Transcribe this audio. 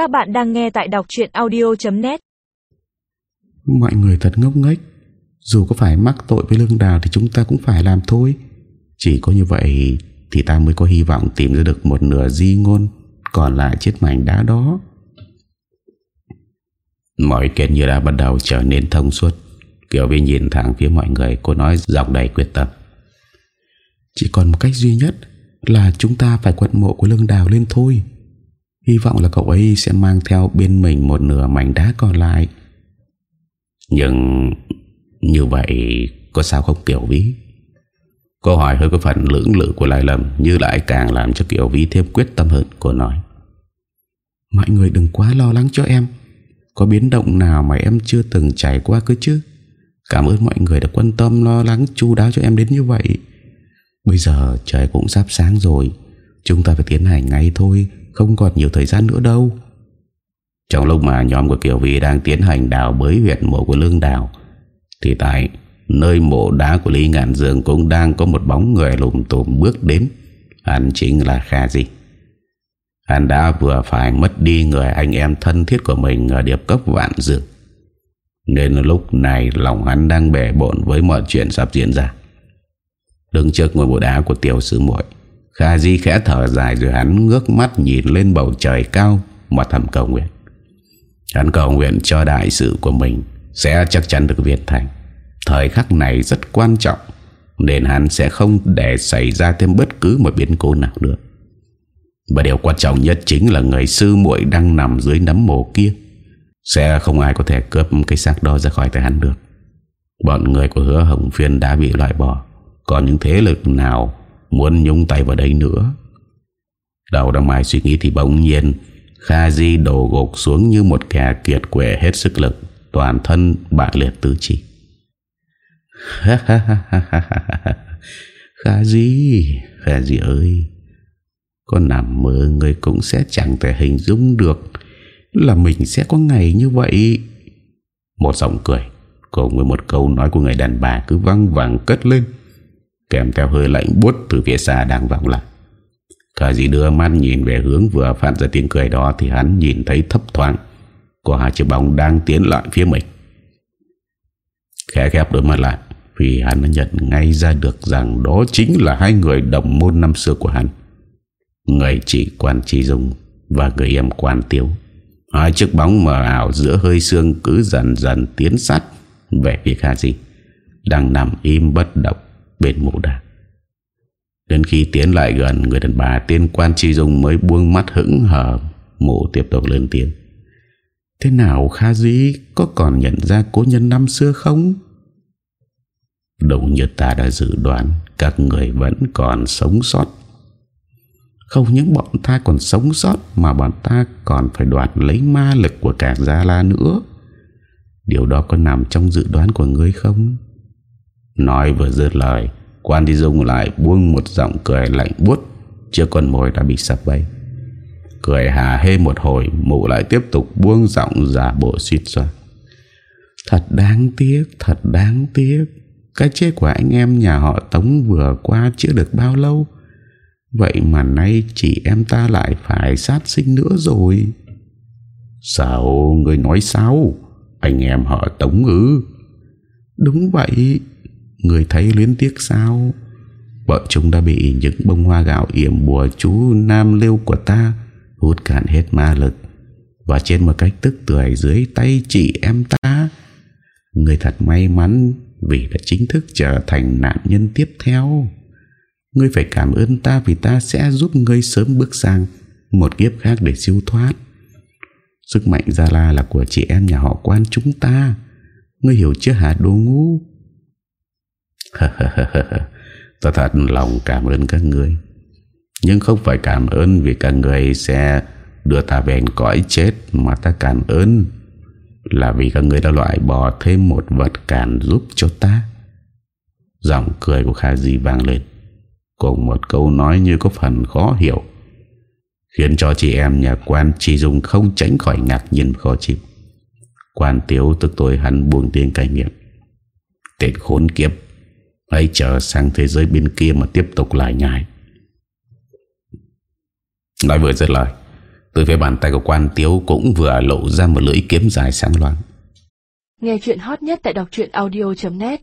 Các bạn đang nghe tại đọc chuyện audio.net Mọi người thật ngốc nghếch. Dù có phải mắc tội với lương đào Thì chúng ta cũng phải làm thôi. Chỉ có như vậy Thì ta mới có hy vọng tìm ra được một nửa di ngôn Còn lại chiếc mảnh đá đó. Mọi chuyện như đã bắt đầu trở nên thông suốt. Kiều Vi nhìn thẳng phía mọi người, Cô nói giọng đầy quyết tâm. Chỉ còn một cách duy nhất Là chúng ta phải quật mộ của lương đào lên thôi. Hy vọng là cậu ấy sẽ mang theo bên mình Một nửa mảnh đá còn lại. Nhưng Như vậy Có sao không, Kiều Vĩ? Câu hỏi hơi có phần lưỡng lự của Lai Lâm Như lại càng làm cho Kiều Vĩ thêm quyết tâm hơn, Cô nói. Mọi người đừng quá lo lắng cho em. Có biến động nào mà em chưa từng trải qua cơ chứ? Cảm ơn mọi người đã quan tâm, lo lắng, chu đáo cho em đến như vậy. Bây giờ trời cũng sắp sáng rồi. Chúng ta phải tiến hành ngay thôi. Không còn nhiều thời gian nữa đâu. Trong lúc mà nhóm của Kiều Vi đang tiến hành đào bới huyệt mộ của Lương Đào, Thì tại nơi mộ đá của Lý Ngạn Dương cũng đang có một bóng người lùm tùm bước đến. Hắn chính là Kha Di. Hắn đã vừa phải mất đi người anh em thân thiết của mình ở điệp cấp Vạn Dương. Nên lúc này lòng hắn đang bể bộn với mọi chuyện sắp diễn ra. Đứng trước ngôi mộ đá của tiểu sư muội Kha Di khẽ thở dài rồi hắn ngước mắt nhìn lên bầu trời cao mà thầm cầu nguyện. Hắn cầu nguyện cho đại sự của mình sẽ chắc chắn được việt thành. Thời khắc này rất quan trọng, nên hắn sẽ không để xảy ra thêm bất cứ một biến cố nào nữa. Và điều quan trọng nhất chính là người sư muội đang nằm dưới nấm mồ kia. Sẽ không ai có thể cướp cái xác đó ra khỏi tay hắn được. Bọn người của hứa Hồng Phiên đã bị loại bỏ. Còn những thế lực nào muốn nhúng tay vào đây nữa. Đầu đang mãi suy nghĩ thì bỗng nhiên Kha Di đổ gục xuống như một kẻ kiệt quệ hết sức lực, toàn thân bại liệt tứ chi. Kha Di, Kha Di ơi, con nằm mơ người cũng sẽ chẳng thể hình dung được là mình sẽ có ngày như vậy. Một giọng cười cùng với một câu nói của người đàn bà cứ văng vẳng cất lên kèm theo hơi lạnh bút từ phía xa đang vọng lại. Cả gì đưa mắt nhìn về hướng vừa phát ra tiếng cười đó thì hắn nhìn thấy thấp thoáng có hai chiếc bóng đang tiến lại phía mình. Khẽ khép đôi mắt lại vì hắn đã nhận ngay ra được rằng đó chính là hai người đồng môn năm xưa của hắn. Người chị quan Trì dung và người em quan tiếu. Hai chiếc bóng mờ ảo giữa hơi xương cứ dần dần tiến sát về phía Kha Di, đang nằm im bất động bên mộ đà. Đến khi tiến lại gần, người đàn bà tiên quan tri dung mới buông mắt hững hờ, mộ tiếp tục lên tiếng. Thế nào Kha Dĩ, có còn nhận ra cố nhân năm xưa không? Đúng như ta đã dự đoán các người vẫn còn sống sót. Không những bọn ta còn sống sót, mà bọn ta còn phải đoạt lấy ma lực của cả Gia La nữa. Điều đó có nằm trong dự đoán của ngươi không? Nói vừa dứt lời, Quan đi dung lại buông một giọng cười lạnh buốt Chưa con mồi đã bị sập bay Cười hà hê một hồi, Mụ lại tiếp tục buông giọng giả bộ suýt xoa. Thật đáng tiếc, Thật đáng tiếc, Cái chết của anh em nhà họ Tống vừa qua chưa được bao lâu. Vậy mà nay chị em ta lại phải sát sinh nữa rồi. Sao người nói sao Anh em họ Tống ư? Đúng vậy Người thấy luyến tiếc sao? Vợ chúng đã bị những bông hoa gạo yểm bùa chú Nam Liêu của ta Hút cạn hết ma lực Và trên một cách tức tuổi dưới tay chị em ta. Người thật may mắn Vì đã chính thức trở thành nạn nhân tiếp theo. Ngươi phải cảm ơn ta Vì ta sẽ giúp ngươi sớm bước sang Một kiếp khác để siêu thoát. Sức mạnh Gia La là của chị em nhà họ quan chúng ta. Ngươi hiểu chưa hả, đồ ngu? Ta thật lòng cảm ơn các người Nhưng không phải cảm ơn Vì các người sẽ đưa ta về cõi chết, Mà ta cảm ơn Là vì các người đã loại bỏ thêm một vật cản giúp cho ta. Giọng cười của Kha Di vang lên, Cùng một câu nói như có phần khó hiểu, Khiến cho chị em nhà quan Chỉ dùng không tránh khỏi ngạc nhiên khó chịu. Quan tiếu tức tôi hắn buông tiếng cai nghiệp Tên khốn kiếp! Hãy chờ sang thế giới bên kia mà tiếp tục lại nhai. Nói vừa dứt lời, Từ phía bàn tay của quan tiếu Cũng vừa lộ ra một lưỡi kiếm dài sáng loáng Nghe chuyện hot nhất tại đọc audio.net